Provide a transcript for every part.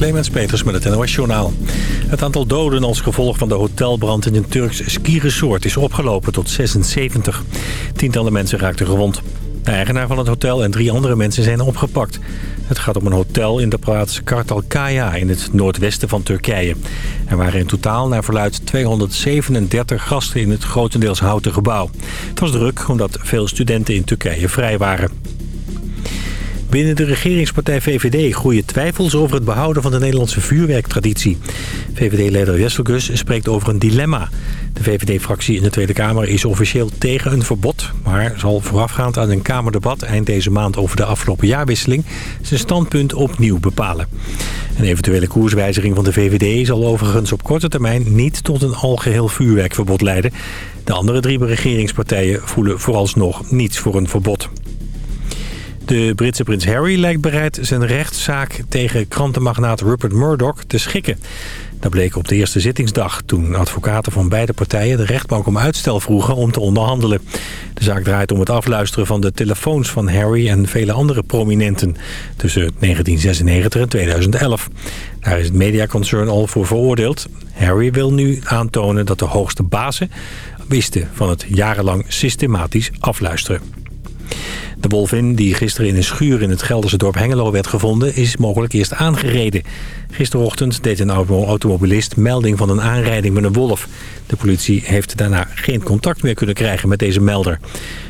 Clemens Peters met het NOS Journaal. Het aantal doden als gevolg van de hotelbrand in een Turks skiresort is opgelopen tot 76. Tientallen mensen raakten gewond. De eigenaar van het hotel en drie andere mensen zijn opgepakt. Het gaat om een hotel in de plaats Kartalkaya in het noordwesten van Turkije. Er waren in totaal naar verluid 237 gasten in het grotendeels houten gebouw. Het was druk omdat veel studenten in Turkije vrij waren. Binnen de regeringspartij VVD groeien twijfels over het behouden van de Nederlandse vuurwerktraditie. VVD-leider Jesselgus spreekt over een dilemma. De VVD-fractie in de Tweede Kamer is officieel tegen een verbod... maar zal voorafgaand aan een Kamerdebat eind deze maand over de afgelopen jaarwisseling... zijn standpunt opnieuw bepalen. Een eventuele koerswijziging van de VVD zal overigens op korte termijn... niet tot een algeheel vuurwerkverbod leiden. De andere drie regeringspartijen voelen vooralsnog niets voor een verbod. De Britse prins Harry lijkt bereid zijn rechtszaak tegen krantenmagnaat Rupert Murdoch te schikken. Dat bleek op de eerste zittingsdag toen advocaten van beide partijen de rechtbank om uitstel vroegen om te onderhandelen. De zaak draait om het afluisteren van de telefoons van Harry en vele andere prominenten tussen 1996 en 2011. Daar is het mediaconcern al voor veroordeeld. Harry wil nu aantonen dat de hoogste bazen wisten van het jarenlang systematisch afluisteren. De wolvin, die gisteren in een schuur in het Gelderse dorp Hengelo werd gevonden... is mogelijk eerst aangereden. Gisterochtend deed een automobilist melding van een aanrijding met een wolf. De politie heeft daarna geen contact meer kunnen krijgen met deze melder.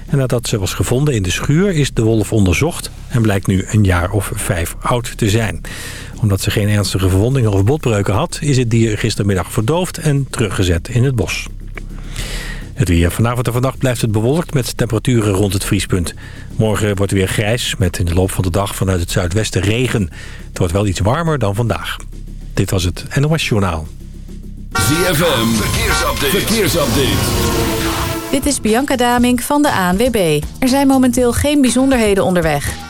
En nadat ze was gevonden in de schuur is de wolf onderzocht... en blijkt nu een jaar of vijf oud te zijn. Omdat ze geen ernstige verwondingen of botbreuken had... is het dier gistermiddag verdoofd en teruggezet in het bos. Het weer. Vanavond en vannacht blijft het bewolkt met temperaturen rond het vriespunt. Morgen wordt het weer grijs met in de loop van de dag vanuit het zuidwesten regen. Het wordt wel iets warmer dan vandaag. Dit was het NOS Journaal. ZFM. Verkeersupdate. Verkeersupdate. Dit is Bianca Damink van de ANWB. Er zijn momenteel geen bijzonderheden onderweg.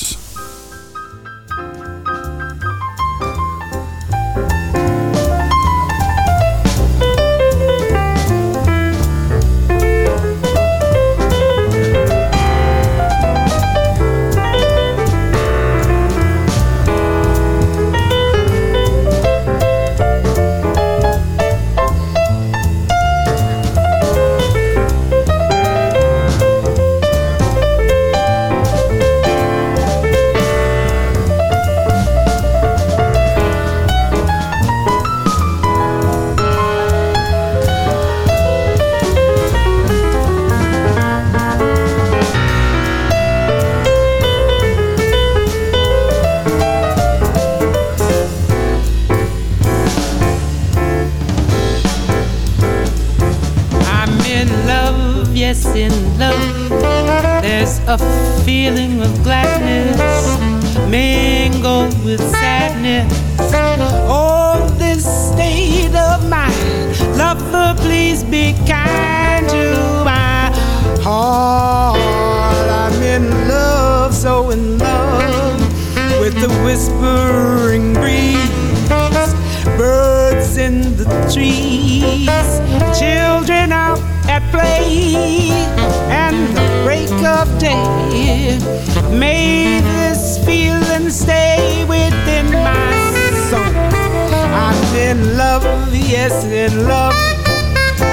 shivering breeze, birds in the trees, children out at play, and the break of day. May this feeling stay within my soul. I'm in love, yes, in love.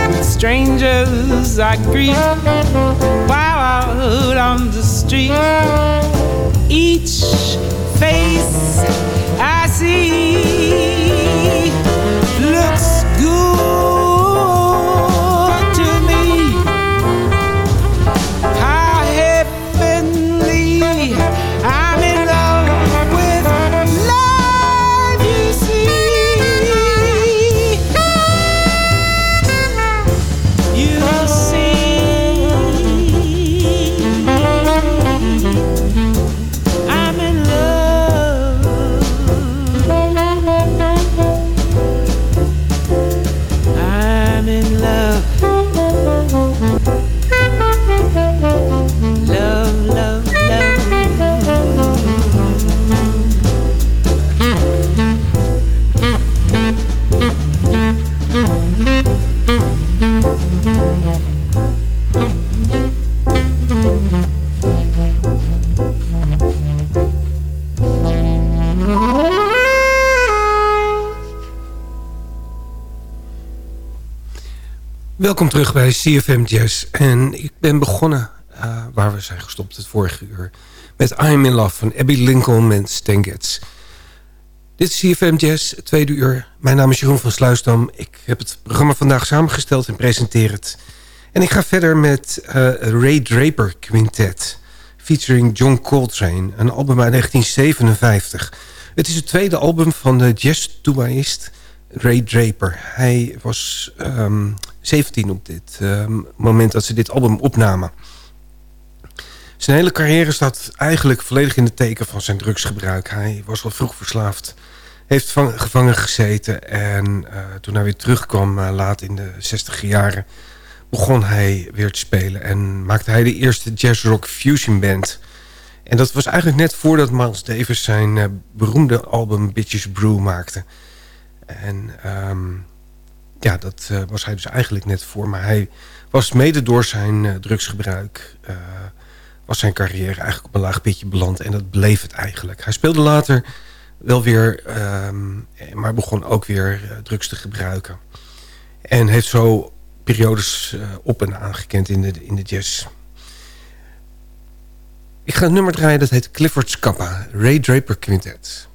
With strangers I greet while out on the street. Each face I see. Welkom terug bij CFM Jazz. En ik ben begonnen uh, waar we zijn gestopt het vorige uur... met I'm in Love van Abby Lincoln en Stan. Dit is CFM Jazz, tweede uur. Mijn naam is Jeroen van Sluisdam. Ik heb het programma vandaag samengesteld en presenteer het. En ik ga verder met uh, Ray Draper Quintet... featuring John Coltrane, een album uit 1957. Het is het tweede album van de jazz-toebaïst Ray Draper. Hij was um, 17 op dit um, moment dat ze dit album opnamen. Zijn hele carrière staat eigenlijk volledig in het teken van zijn drugsgebruik. Hij was al vroeg verslaafd. Heeft gevangen gezeten. En uh, toen hij weer terugkwam uh, laat in de 60 jaren... begon hij weer te spelen. En maakte hij de eerste jazzrock fusion band. En dat was eigenlijk net voordat Miles Davis zijn uh, beroemde album Bitches Brew maakte. En um, ja, dat uh, was hij dus eigenlijk net voor. Maar hij was mede door zijn uh, drugsgebruik... Uh, was zijn carrière eigenlijk op een laag pitje beland. En dat bleef het eigenlijk. Hij speelde later wel weer... Um, maar begon ook weer drugs te gebruiken. En heeft zo periodes op en aangekend in de, in de jazz. Ik ga een nummer draaien, dat heet Clifford's Kappa. Ray Draper Quintet.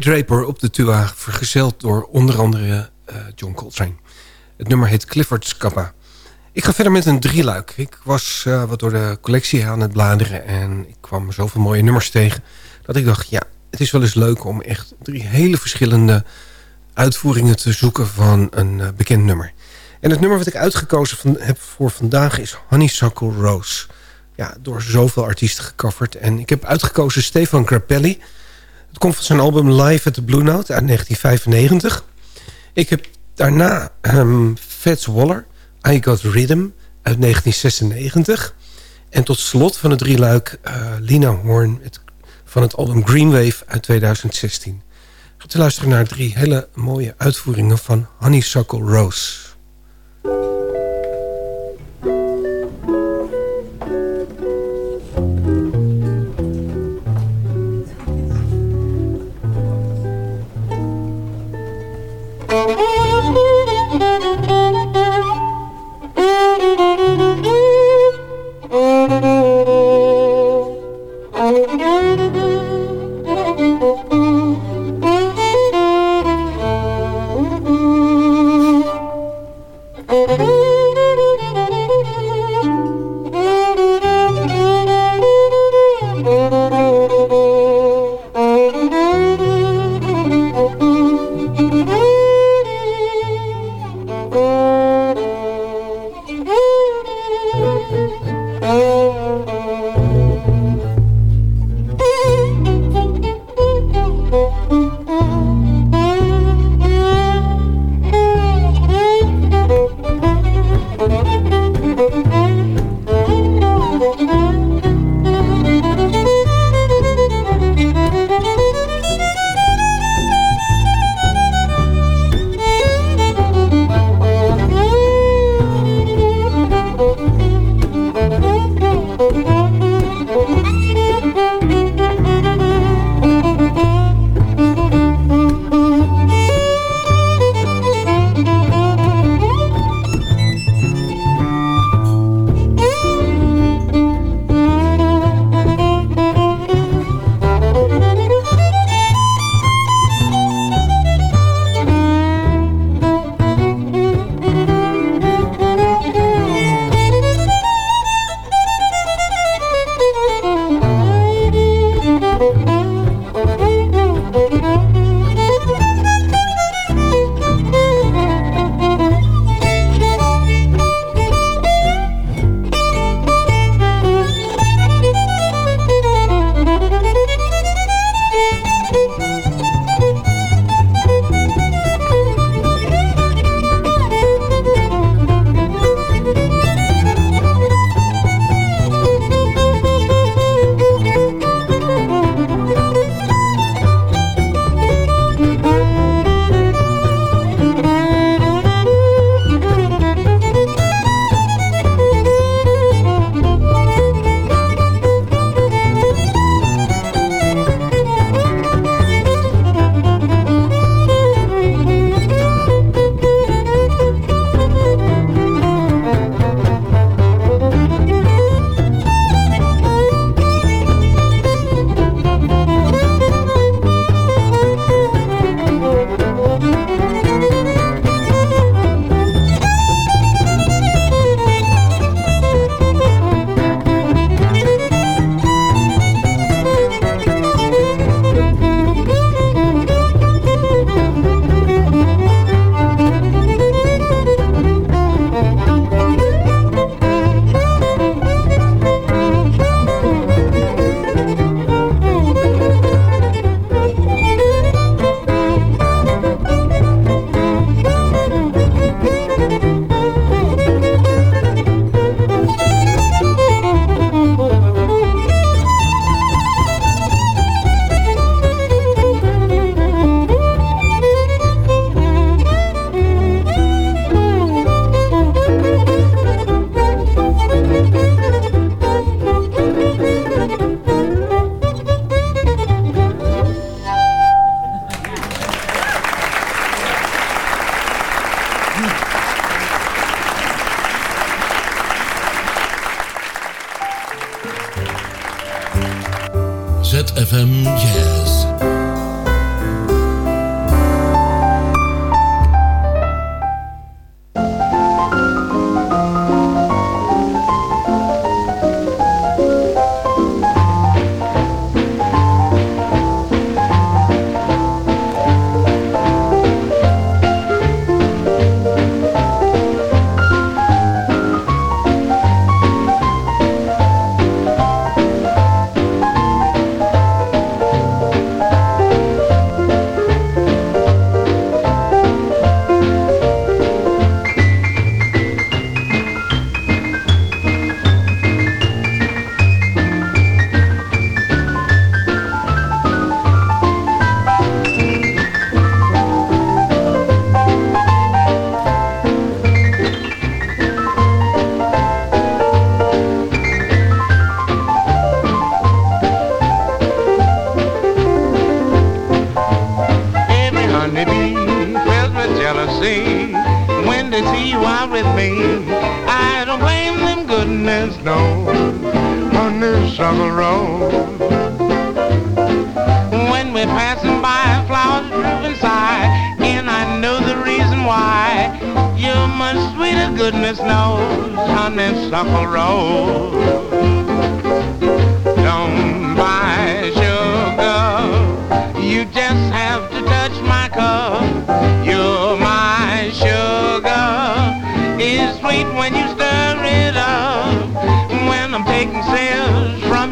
Draper op de tuba, vergezeld door onder andere uh, John Coltrane. Het nummer heet Clifford's Kappa. Ik ga verder met een drieluik. Ik was uh, wat door de collectie aan het bladeren en ik kwam zoveel mooie nummers tegen... dat ik dacht, ja, het is wel eens leuk om echt drie hele verschillende uitvoeringen te zoeken van een uh, bekend nummer. En het nummer wat ik uitgekozen heb voor vandaag is Honeysuckle Rose. Ja, door zoveel artiesten gecoverd. En ik heb uitgekozen Stefan Grappelli. Het komt van zijn album Live at the Blue Note uit 1995. Ik heb daarna um, Fats Waller, I Got Rhythm uit 1996. En tot slot van het drieluik uh, Lina Horn het, van het album Green Wave uit 2016. Ga te luisteren naar drie hele mooie uitvoeringen van Honeysuckle Rose.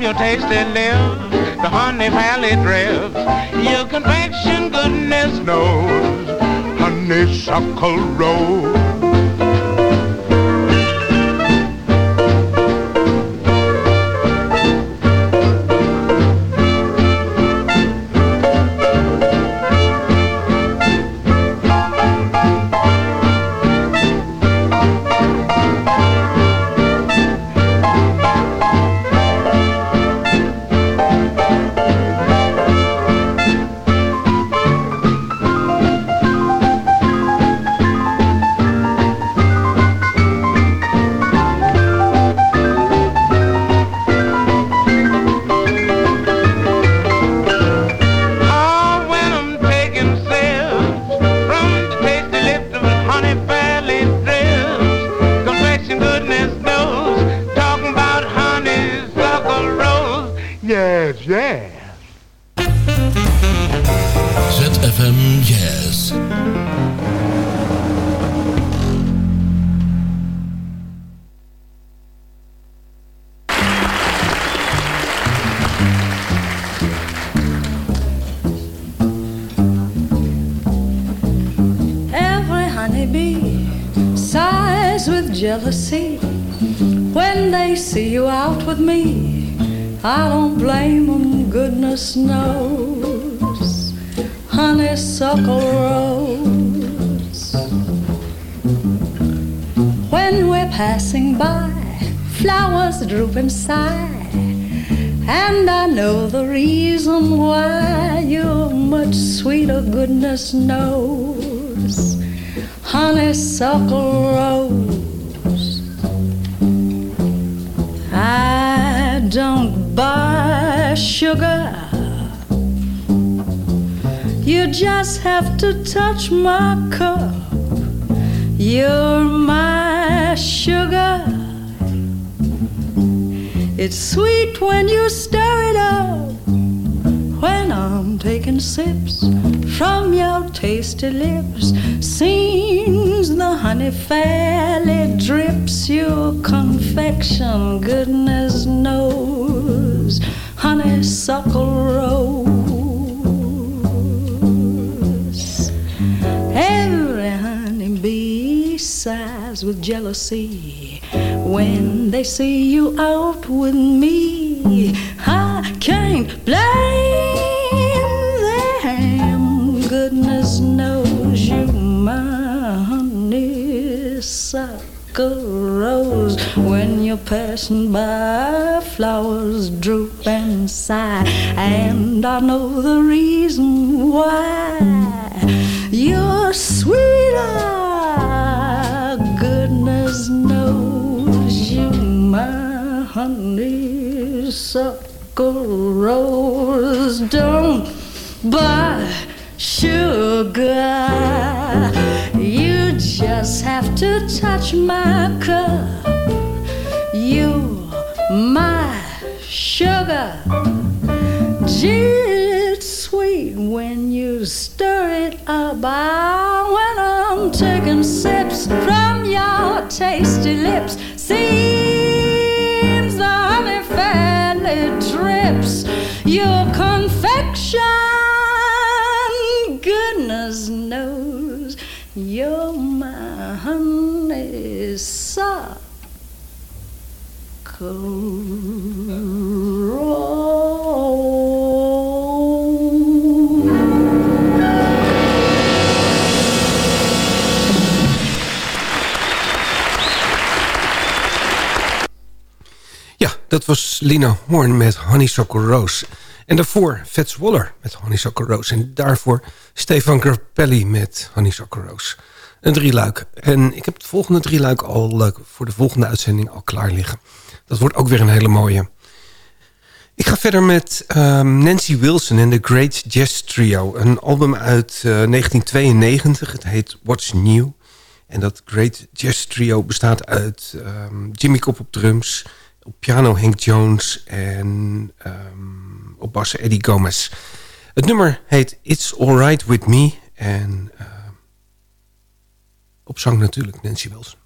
Your tasty lips, the honey valley drips. Your confection, goodness knows, honeysuckle rose. And I know the reason why you're much sweeter, goodness knows. Honeysuckle rose. I don't buy sugar. You just have to touch my cup. You're my sugar. It's sweet when you stir it up. When I'm taking sips from your tasty lips, seems the honey fairly drips. Your confection, goodness knows, honeysuckle rose. Every honeybee sighs with jealousy when they see you out with me. I can't blame them. Goodness knows you, my honeysuckle rose. When you're passing by, flowers droop and sigh, and I know the reason why. You're sweeter. Honeysuckle rose. Don't buy sugar. You just have to touch my cup. You, my sugar. Gee, it's sweet when you stir it up. Ah, when I'm taking sips from your tasty lips, seems confection, goodness knows, you're my. Ja, dat was Lina Horn met Honeysuckle Rose. En daarvoor Fats Waller met Honeysuckle Rose. En daarvoor Stefan Grappelli met Honeysuckle Rose. Een drieluik. En ik heb het volgende drieluik al uh, voor de volgende uitzending al klaar liggen. Dat wordt ook weer een hele mooie. Ik ga verder met um, Nancy Wilson en The Great Jazz Trio. Een album uit uh, 1992. Het heet What's New. En dat Great Jazz Trio bestaat uit um, Jimmy Cobb op drums... op piano Hank Jones en um, op bas Eddie Gomez. Het nummer heet It's Alright With Me. En uh, op zang natuurlijk Nancy Wilson.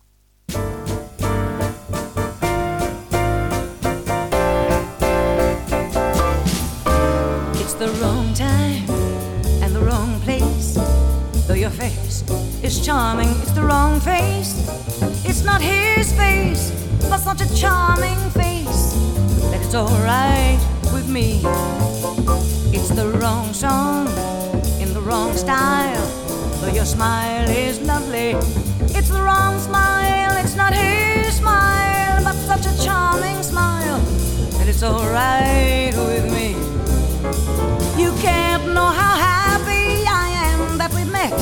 It's the wrong time and the wrong place. Though your face is charming, it's the wrong face. It's not his face, but such a charming face that it's alright with me. It's the wrong song in the wrong style. Though your smile is lovely, it's the wrong smile. It's not his smile, but such a charming smile that it's alright with me. You can't know how happy I am that we met.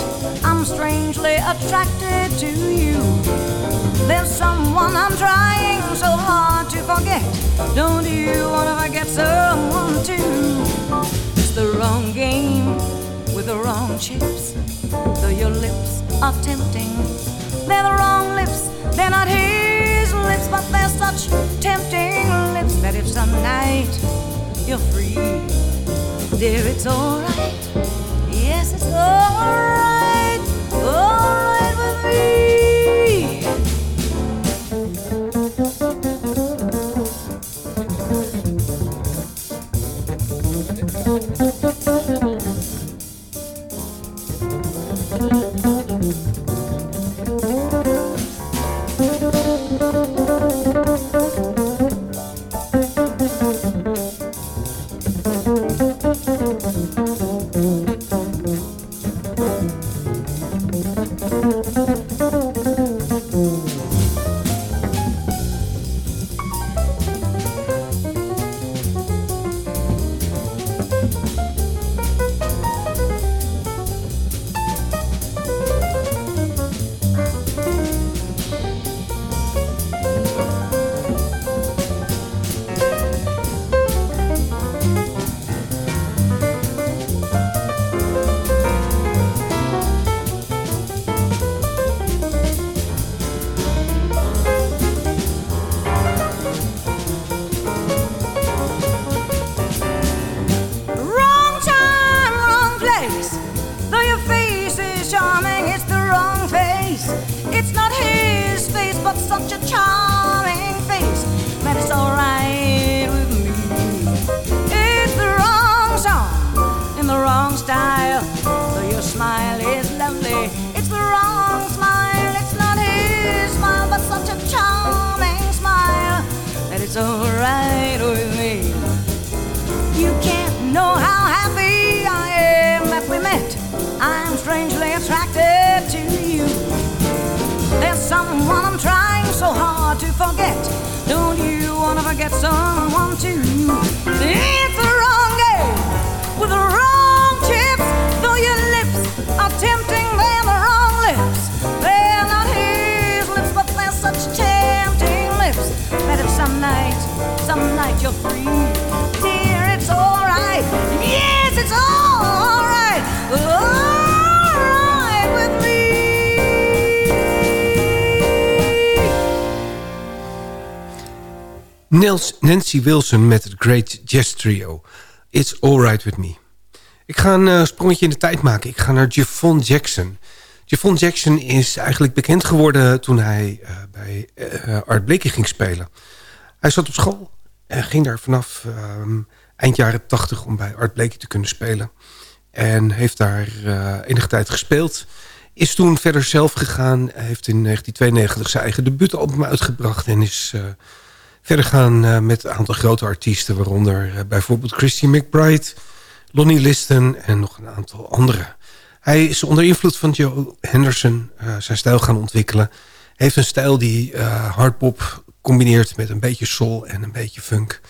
I'm strangely attracted to you. Someone I'm trying so hard to forget. Don't you wanna forget someone too? It's the wrong game with the wrong chips. Though your lips are tempting, they're the wrong lips. They're not his lips, but they're such tempting lips that if some night you're free, dear, it's alright. Yes, it's alright, face. It's not his face, but such a charming face that it's alright with me. It's the wrong song in the wrong style. Though your smile is lovely, it's the wrong smile. It's not his smile, but such a charming smile that it's alright with me. You can't know how happy I am that we met. I'm strangely attracted someone I'm trying so hard to forget. Don't you wanna forget someone too? It's the wrong game with the wrong chips. Though your lips are tempting, they're the wrong lips. They're not his lips, but they're such tempting lips that if some night, some night you're free, Nancy Wilson met het Great Jazz Trio. It's Alright With Me. Ik ga een uh, sprongetje in de tijd maken. Ik ga naar Javon Jackson. Javon Jackson is eigenlijk bekend geworden toen hij uh, bij uh, Art Blakey ging spelen. Hij zat op school en ging daar vanaf um, eind jaren tachtig om bij Art Blakey te kunnen spelen. En heeft daar enige tijd gespeeld. Is toen verder zelf gegaan. Heeft in 1992 zijn eigen debuutalbum uitgebracht en is verder gaan uh, met een aantal grote artiesten... waaronder uh, bijvoorbeeld Christy McBride, Lonnie Liston en nog een aantal anderen. Hij is onder invloed van Joe Henderson uh, zijn stijl gaan ontwikkelen. heeft een stijl die hardpop combineert met een beetje soul en een beetje funk.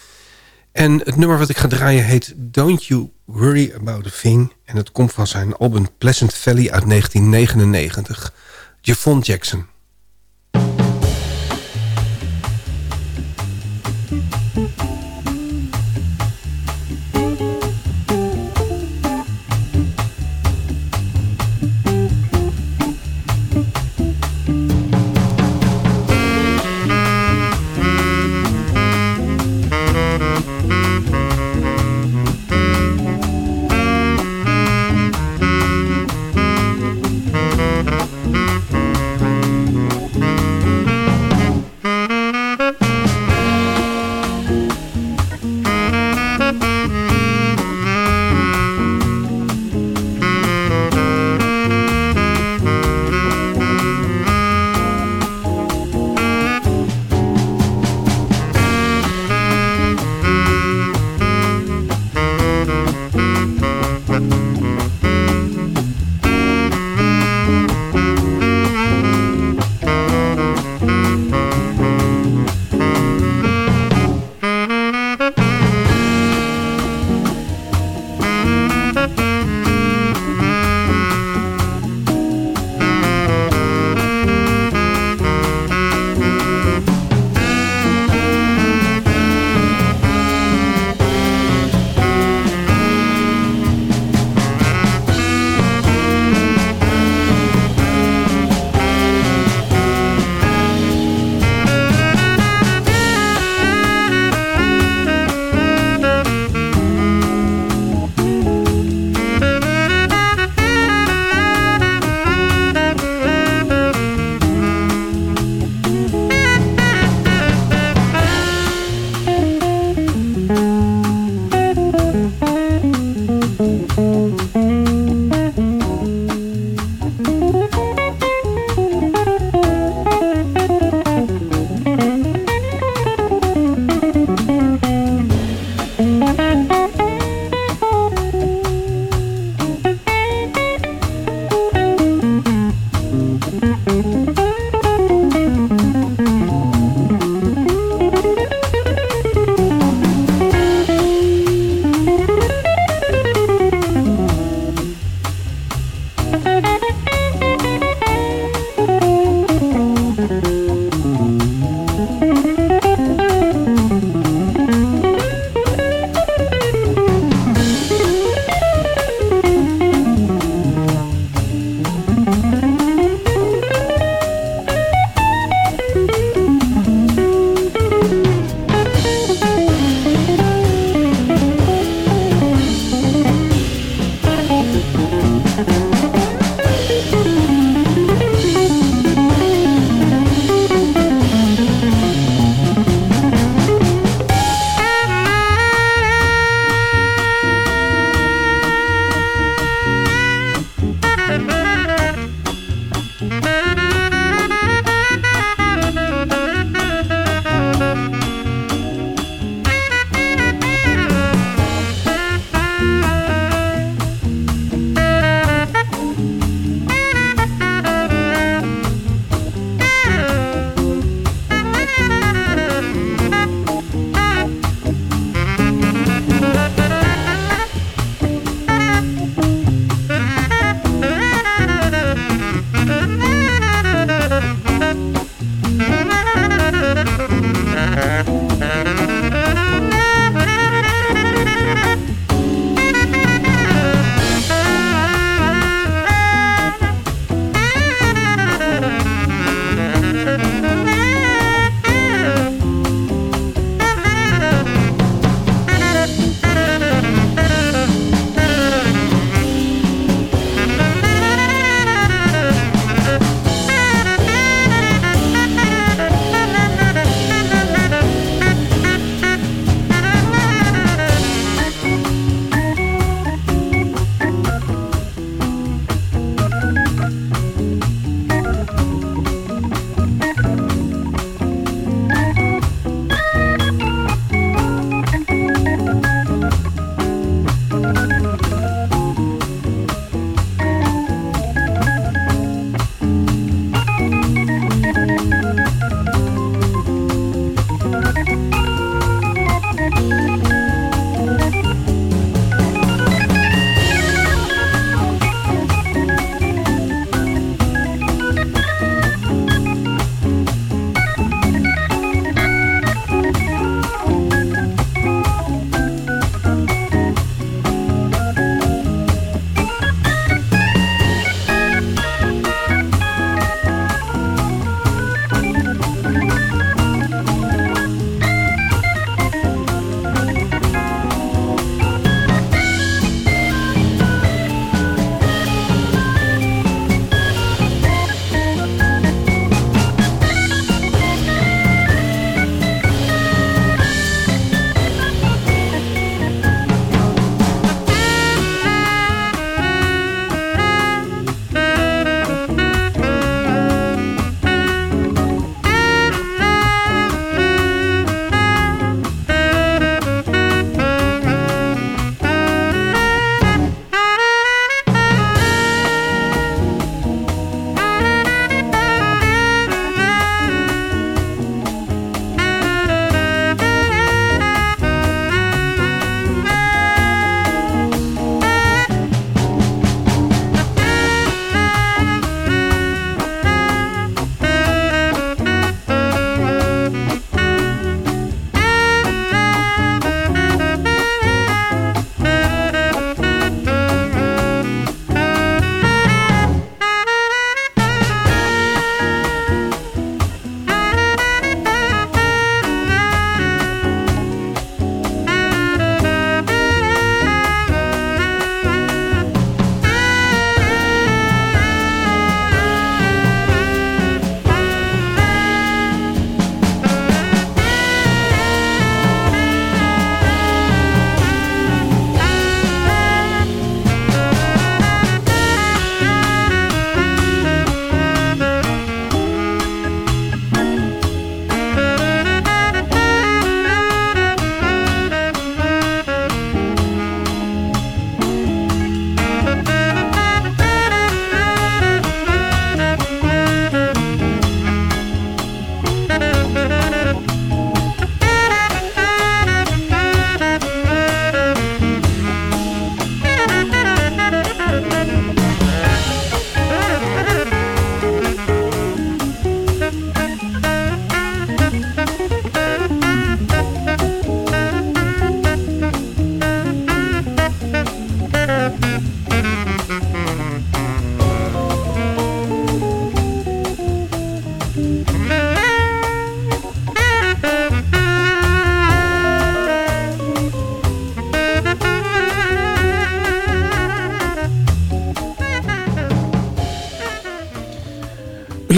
En het nummer wat ik ga draaien heet Don't You Worry About a Thing. En het komt van zijn album Pleasant Valley uit 1999. Javon Jackson.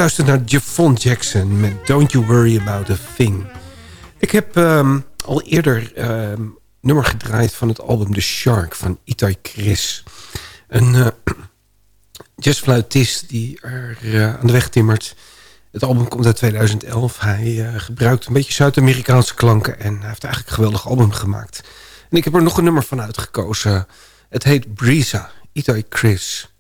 Luistert naar Javon Jackson met Don't You Worry About A Thing. Ik heb ehm, al eerder ehm, nummer gedraaid van het album The Shark van Itai Chris. Een uh, jazzfluitist die er uh, aan de weg timmert. Het album komt uit 2011. Hij uh, gebruikt een beetje Zuid-Amerikaanse klanken... en hij heeft eigenlijk een geweldig album gemaakt. En ik heb er nog een nummer van uitgekozen. Het heet Brisa, Itai Chris...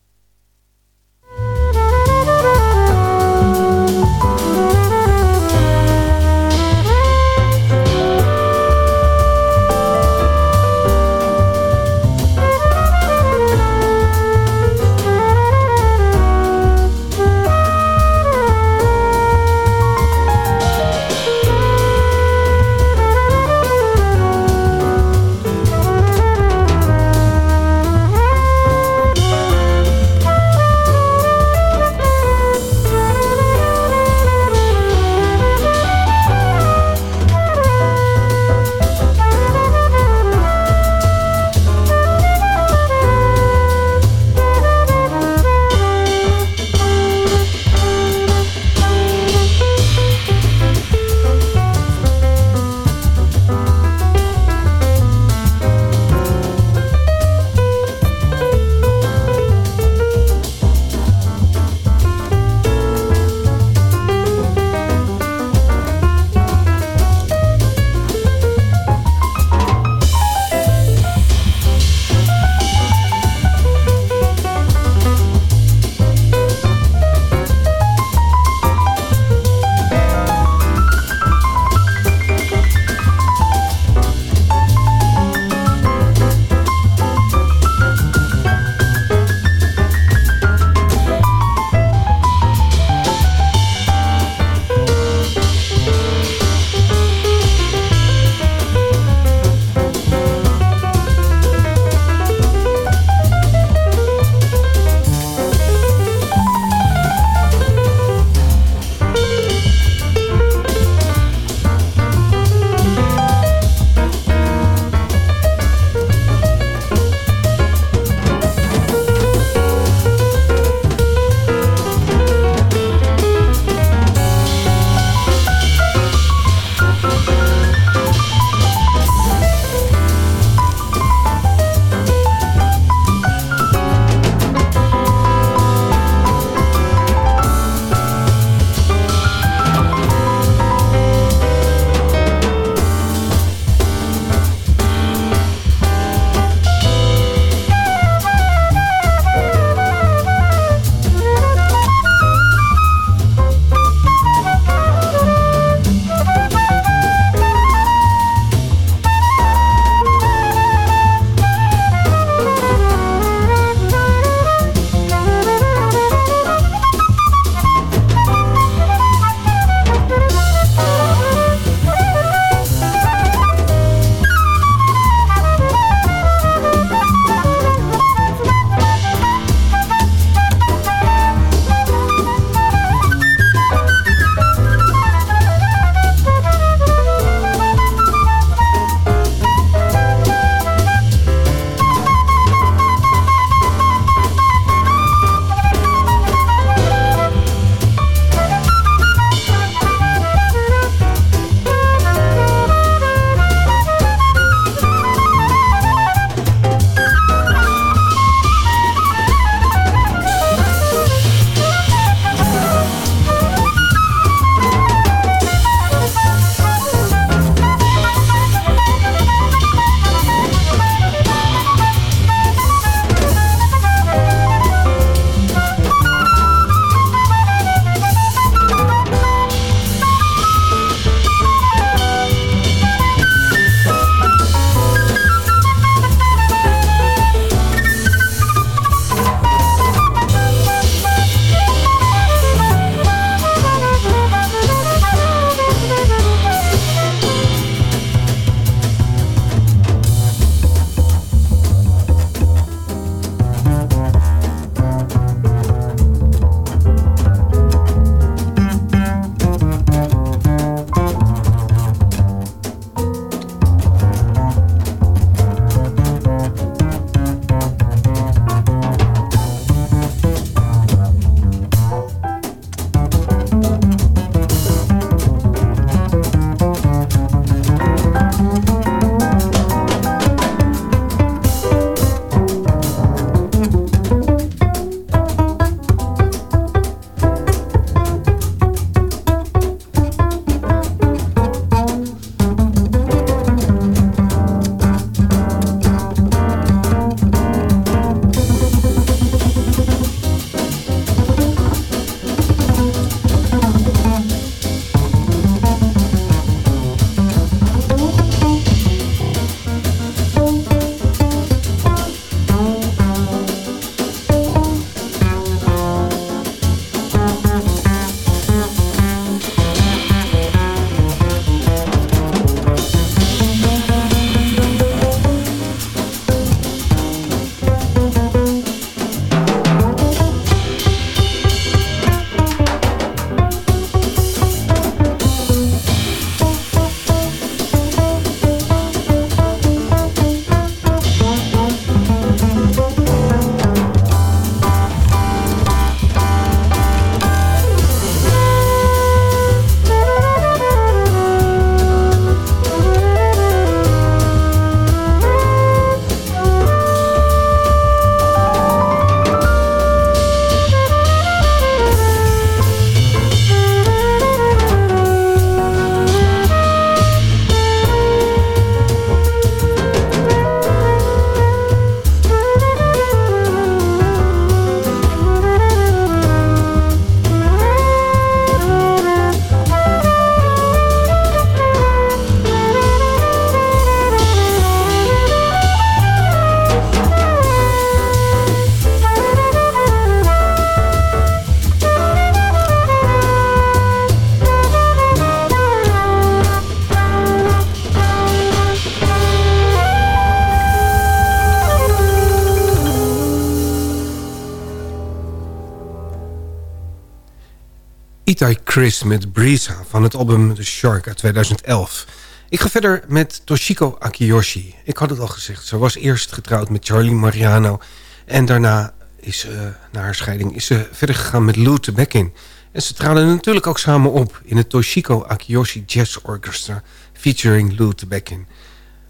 Chris met Brisa van het album The Shark uit 2011. Ik ga verder met Toshiko Akiyoshi. Ik had het al gezegd, ze was eerst getrouwd met Charlie Mariano... en daarna is ze, na haar scheiding is ze verder gegaan met Lou Tebekin. En ze traden natuurlijk ook samen op in het Toshiko Akiyoshi Jazz Orchestra... featuring Lou Tebekin.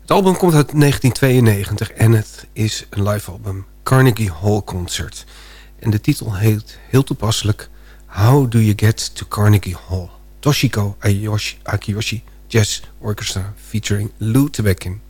Het album komt uit 1992 en het is een live album Carnegie Hall Concert... En de titel heet heel toepasselijk... How Do You Get to Carnegie Hall? Toshiko Ayoshi, Akiyoshi Jazz Orchestra featuring Lou Tebekin.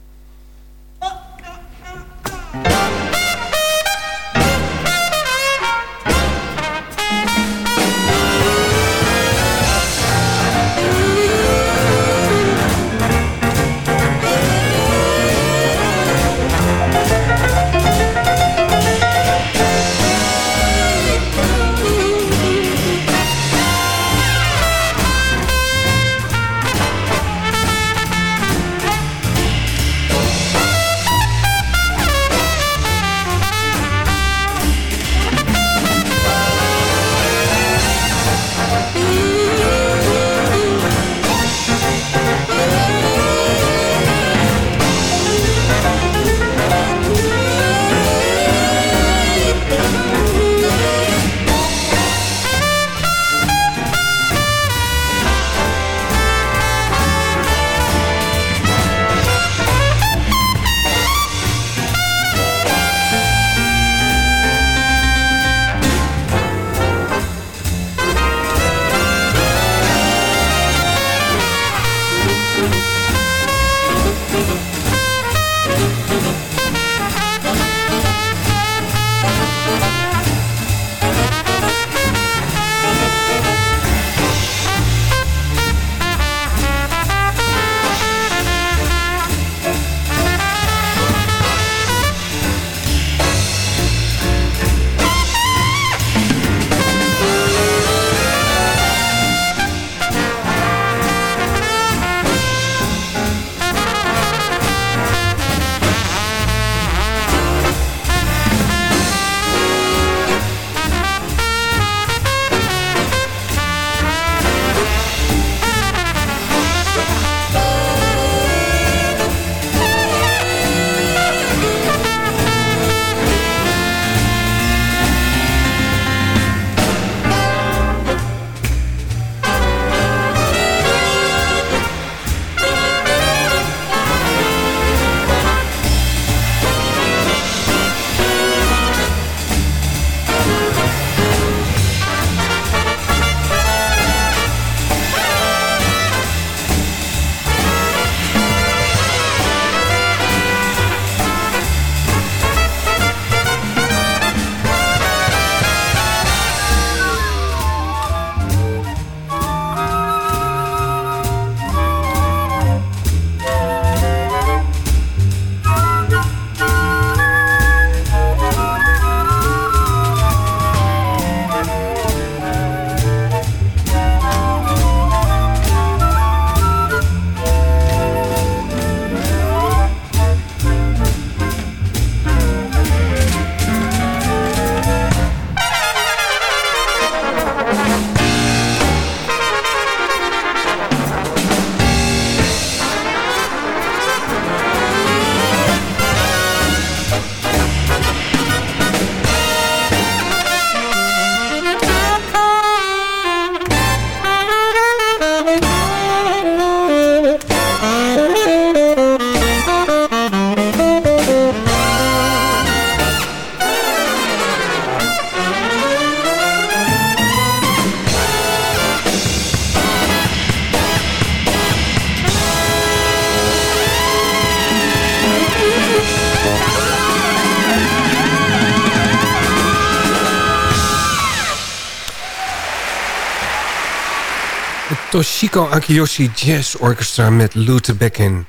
Toshiko Akiyoshi Jazz Orchestra met Lou Bekin.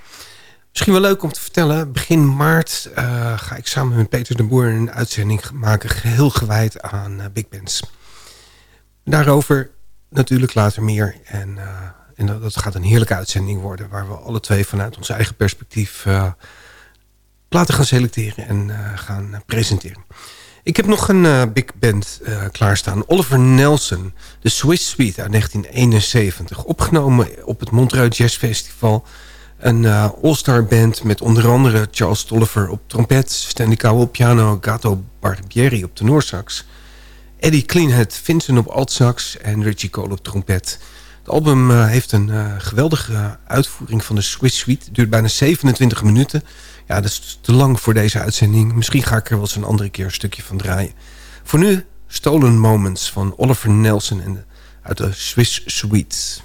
Misschien wel leuk om te vertellen. Begin maart uh, ga ik samen met Peter de Boer een uitzending maken... geheel gewijd aan uh, big bands. Daarover natuurlijk later meer. En, uh, en dat, dat, gaat een heerlijke uitzending worden... waar we alle twee vanuit ons eigen perspectief... platen gaan selecteren en gaan presenteren. Ik heb nog een uh, big band uh, klaarstaan. Oliver Nelson, de Swiss Suite uit 1971. Opgenomen op het Montreux Jazz Festival. Een uh, all-star band met onder andere Charles Tolliver op trompet... Stanley Cowell op piano, Gato Barbieri op tenorsax... Eddie Cleanhead Vincent op altsax en Richie Cole op trompet. Het album heeft een geweldige uitvoering van de Swiss Suite. Duurt bijna 27 minuten... Ja, dat is te lang voor deze uitzending. Misschien ga ik er wel eens een andere keer een stukje van draaien. Voor nu Stolen Moments van Oliver Nelson en uit de Swiss Suites.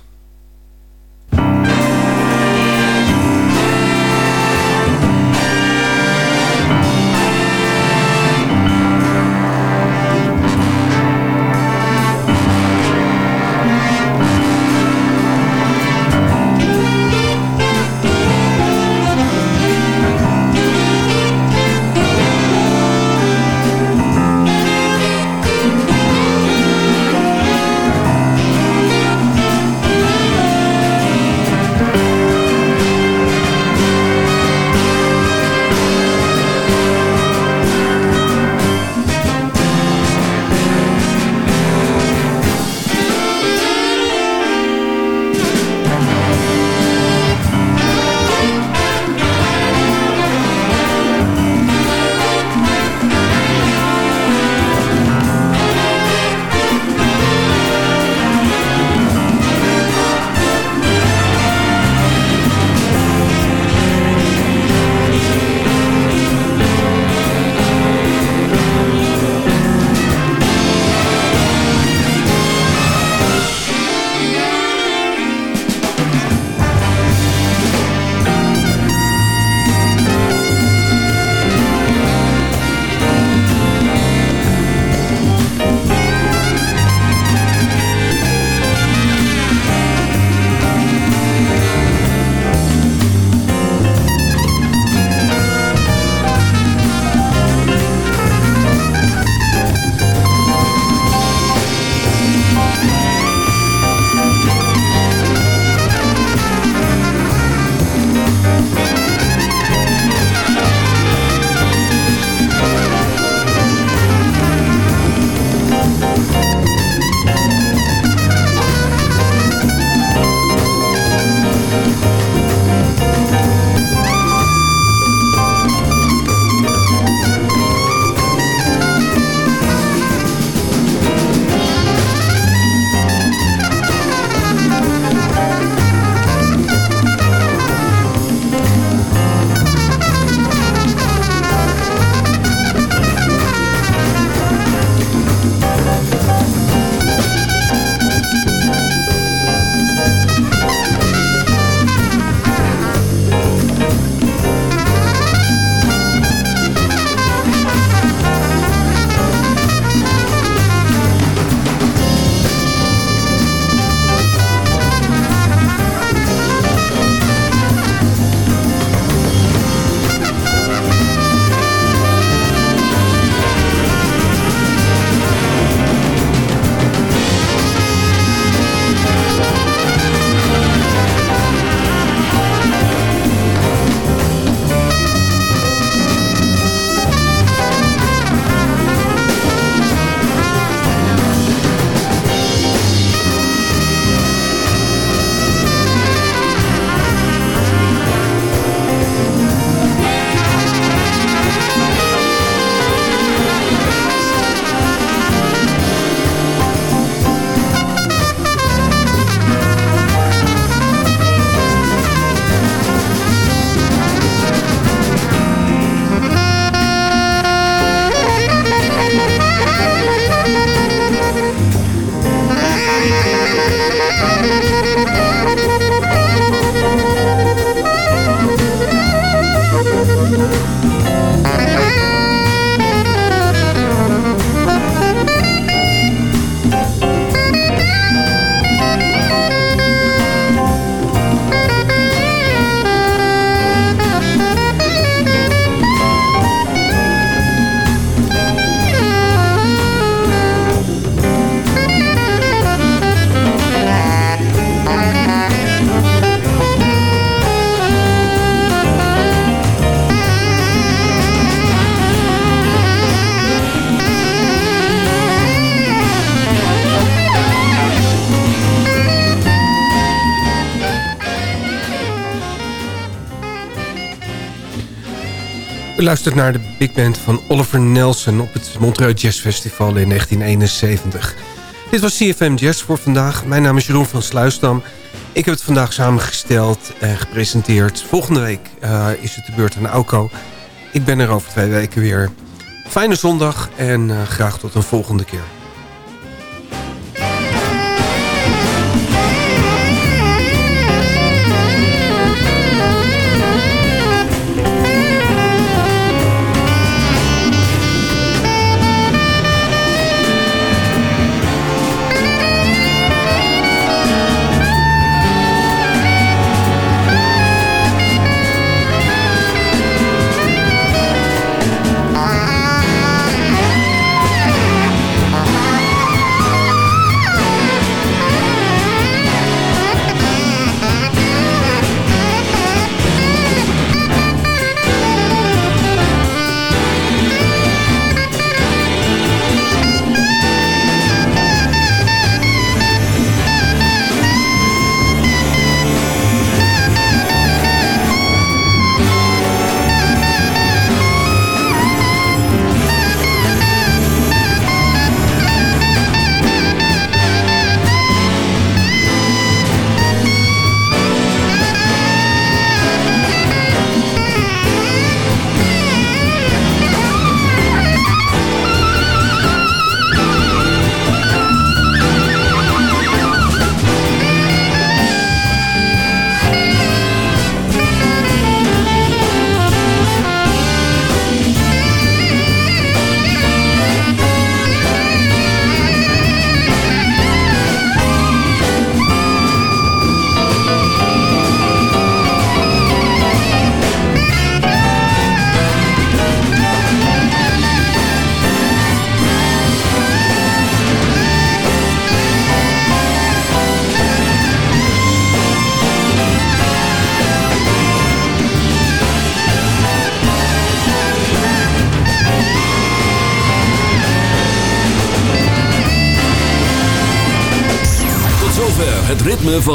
Luistert naar de big band van Oliver Nelson op het Montreux Jazz Festival in 1971. Dit was CFM Jazz voor vandaag. Mijn naam is Jeroen van Sluisdam. Ik heb het vandaag samengesteld en gepresenteerd. Volgende week uh, is het de beurt aan Auko. Ik ben er over twee weken weer. Fijne zondag en uh, graag tot een volgende keer.